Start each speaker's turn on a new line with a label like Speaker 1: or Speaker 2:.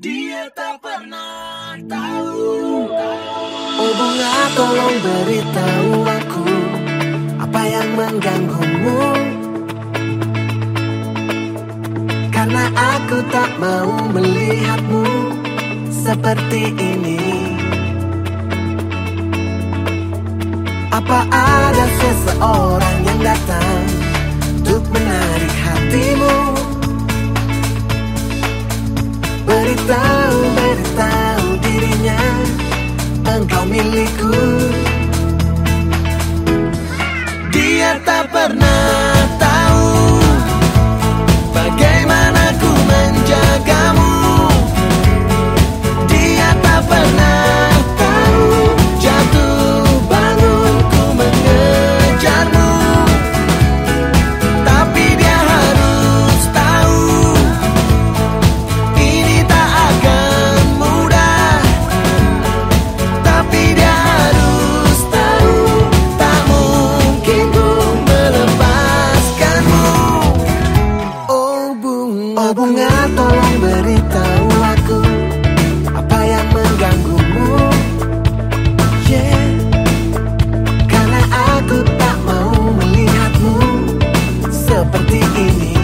Speaker 1: Dia tak pernah tahu. Oh bunga tolong beritahu aku apa yang mengganggumu. Karena aku tak mau melihatmu seperti ini. Apa ada seseorang yang datang untuk menarik milikku bunga tolong beritahu aku Apa yang mengganggumu. Yeah. Karena aku tak mau melihatmu Seperti ini.